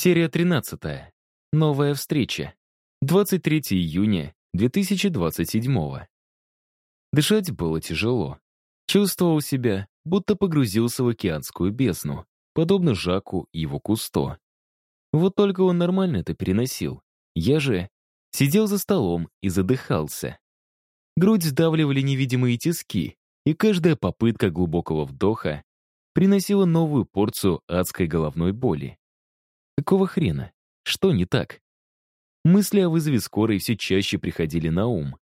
Серия 13. Новая встреча. 23 июня 2027. Дышать было тяжело. Чувствовал себя, будто погрузился в океанскую бездну, подобно Жаку и его Кусто. Вот только он нормально это переносил. Я же сидел за столом и задыхался. Грудь сдавливали невидимые тиски, и каждая попытка глубокого вдоха приносила новую порцию адской головной боли. Какого хрена? Что не так? Мысли о вызове скорой все чаще приходили на ум.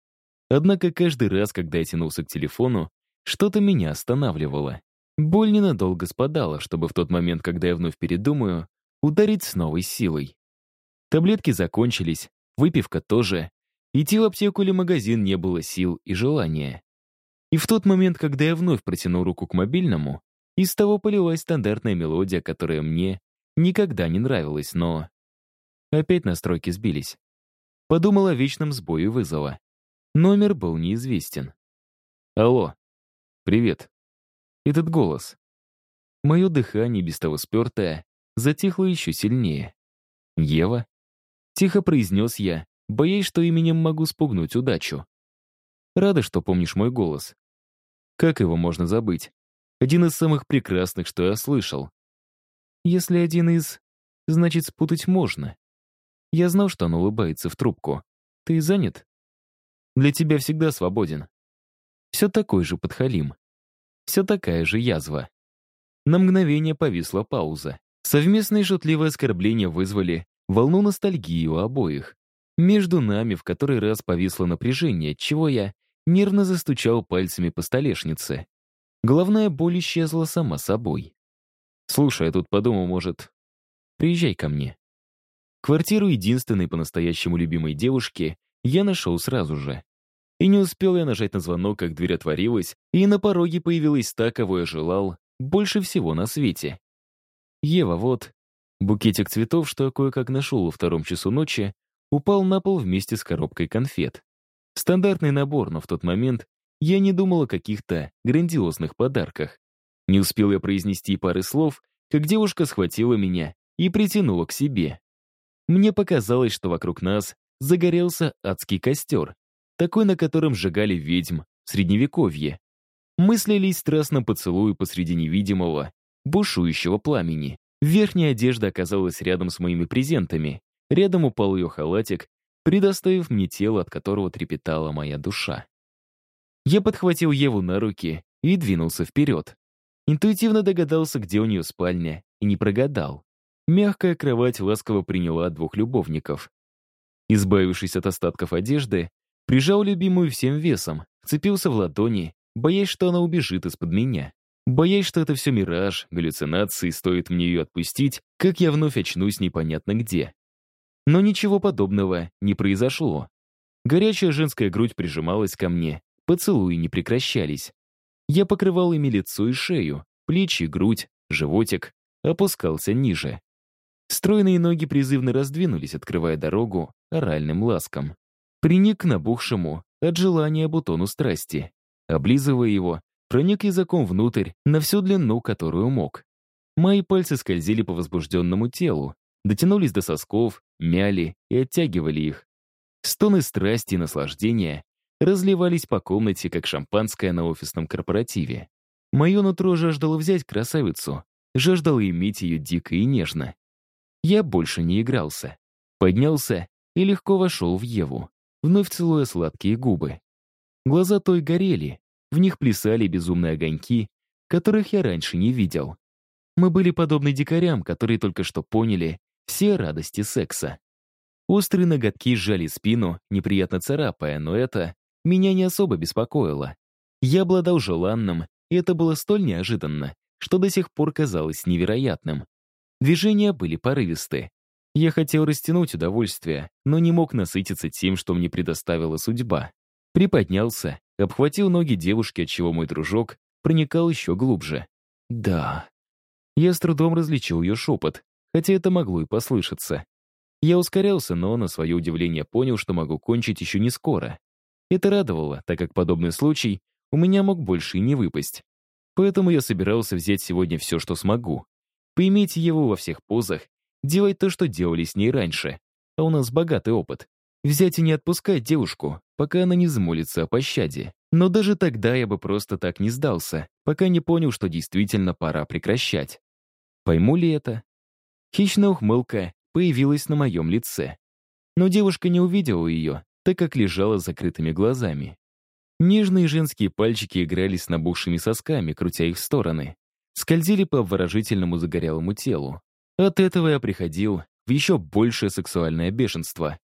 Однако каждый раз, когда я тянулся к телефону, что-то меня останавливало. Боль ненадолго спадала, чтобы в тот момент, когда я вновь передумаю, ударить с новой силой. Таблетки закончились, выпивка тоже. Идти в аптеку или магазин не было сил и желания. И в тот момент, когда я вновь протянул руку к мобильному, из того полилась стандартная мелодия, которая мне никогда не нравилось, но... Опять настройки сбились. Подумал о вечном сбое вызова. Номер был неизвестен. «Алло. Привет». Этот голос. Мое дыхание, без того спертое, затихло еще сильнее. «Ева?» Тихо произнес я, боясь, что именем могу спугнуть удачу. Рада, что помнишь мой голос. Как его можно забыть? Один из самых прекрасных, что я слышал. Если один из, значит, спутать можно. Я знал, что он улыбается в трубку. Ты занят? Для тебя всегда свободен. Все такой же подхалим. Все такая же язва. На мгновение повисла пауза. Совместные шутливые оскорбления вызвали волну ностальгии у обоих. Между нами в который раз повисло напряжение, чего я нервно застучал пальцами по столешнице. Головная боль исчезла сама собой. Слушай, я тут подумал, может, приезжай ко мне. Квартиру единственной по-настоящему любимой девушки я нашел сразу же. И не успел я нажать на звонок, как дверь отворилась, и на пороге появилась та, кого я желал больше всего на свете. Ева, вот. Букетик цветов, что я кое-как нашел во втором часу ночи, упал на пол вместе с коробкой конфет. Стандартный набор, но в тот момент я не думал о каких-то грандиозных подарках. Не успел я произнести пары слов, как девушка схватила меня и притянула к себе. Мне показалось, что вокруг нас загорелся адский костер, такой, на котором сжигали ведьм в Средневековье. Мы слились страстно поцелуя посреди невидимого, бушующего пламени. Верхняя одежда оказалась рядом с моими презентами. Рядом упал ее халатик, предоставив мне тело, от которого трепетала моя душа. Я подхватил Еву на руки и двинулся вперед. Интуитивно догадался, где у нее спальня, и не прогадал. Мягкая кровать ласково приняла двух любовников. Избавившись от остатков одежды, прижал любимую всем весом, вцепился в ладони, боясь, что она убежит из-под меня. Боясь, что это все мираж, галлюцинации, стоит мне ее отпустить, как я вновь очнусь непонятно где. Но ничего подобного не произошло. Горячая женская грудь прижималась ко мне, поцелуи не прекращались. Я покрывал ими лицо и шею, плечи, грудь, животик, опускался ниже. Стройные ноги призывно раздвинулись, открывая дорогу оральным ласкам. Приник к набухшему от желания бутону страсти. Облизывая его, проник языком внутрь на всю длину, которую мог. Мои пальцы скользили по возбужденному телу, дотянулись до сосков, мяли и оттягивали их. Стоны страсти и наслаждения разливались по комнате, как шампанское на офисном корпоративе. Мое нутро жаждало взять красавицу, жаждало иметь ее дико и нежно. Я больше не игрался. Поднялся и легко вошел в Еву, вновь целуя сладкие губы. Глаза той горели, в них плясали безумные огоньки, которых я раньше не видел. Мы были подобны дикарям, которые только что поняли все радости секса. Острые ноготки сжали спину, неприятно царапая, но это меня не особо беспокоило. Я обладал желанным, и это было столь неожиданно, что до сих пор казалось невероятным. Движения были порывисты. Я хотел растянуть удовольствие, но не мог насытиться тем, что мне предоставила судьба. Приподнялся, обхватил ноги девушки, отчего мой дружок проникал еще глубже. «Да». Я с трудом различил ее шепот, хотя это могло и послышаться. Я ускорялся, но на свое удивление понял, что могу кончить еще не скоро. Это радовало, так как подобный случай у меня мог больше и не выпасть. Поэтому я собирался взять сегодня все, что смогу. Поиметь его во всех позах делать то, что делали с ней раньше. А у нас богатый опыт. Взять и не отпускать девушку, пока она не взмолится о пощаде. Но даже тогда я бы просто так не сдался, пока не понял, что действительно пора прекращать. Пойму ли это? Хищная ухмылка появилась на моем лице. Но девушка не увидела ее, так как лежала с закрытыми глазами. Нежные женские пальчики играли с набухшими сосками, крутя их в стороны. Скользили по обворожительному загорелому телу. От этого я приходил в еще большее сексуальное бешенство.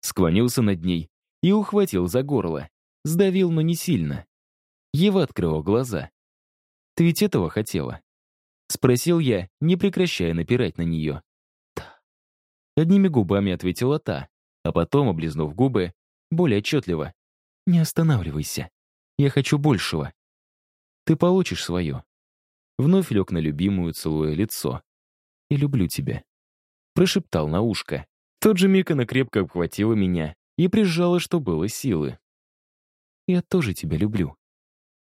Склонился над ней и ухватил за горло. Сдавил, но не сильно. Ева открыла глаза. «Ты ведь этого хотела?» Спросил я, не прекращая напирать на нее. «Да». Одними губами ответила та, а потом, облизнув губы, более отчетливо. «Не останавливайся. Я хочу большего. Ты получишь свое». Вновь лег на любимую, целуя лицо. «И люблю тебя», — прошептал на ушко. тот же миг она крепко обхватила меня и прижала, что было силы. «Я тоже тебя люблю».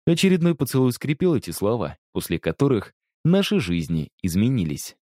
Очередной поцелуй скрепил эти слова, после которых наши жизни изменились.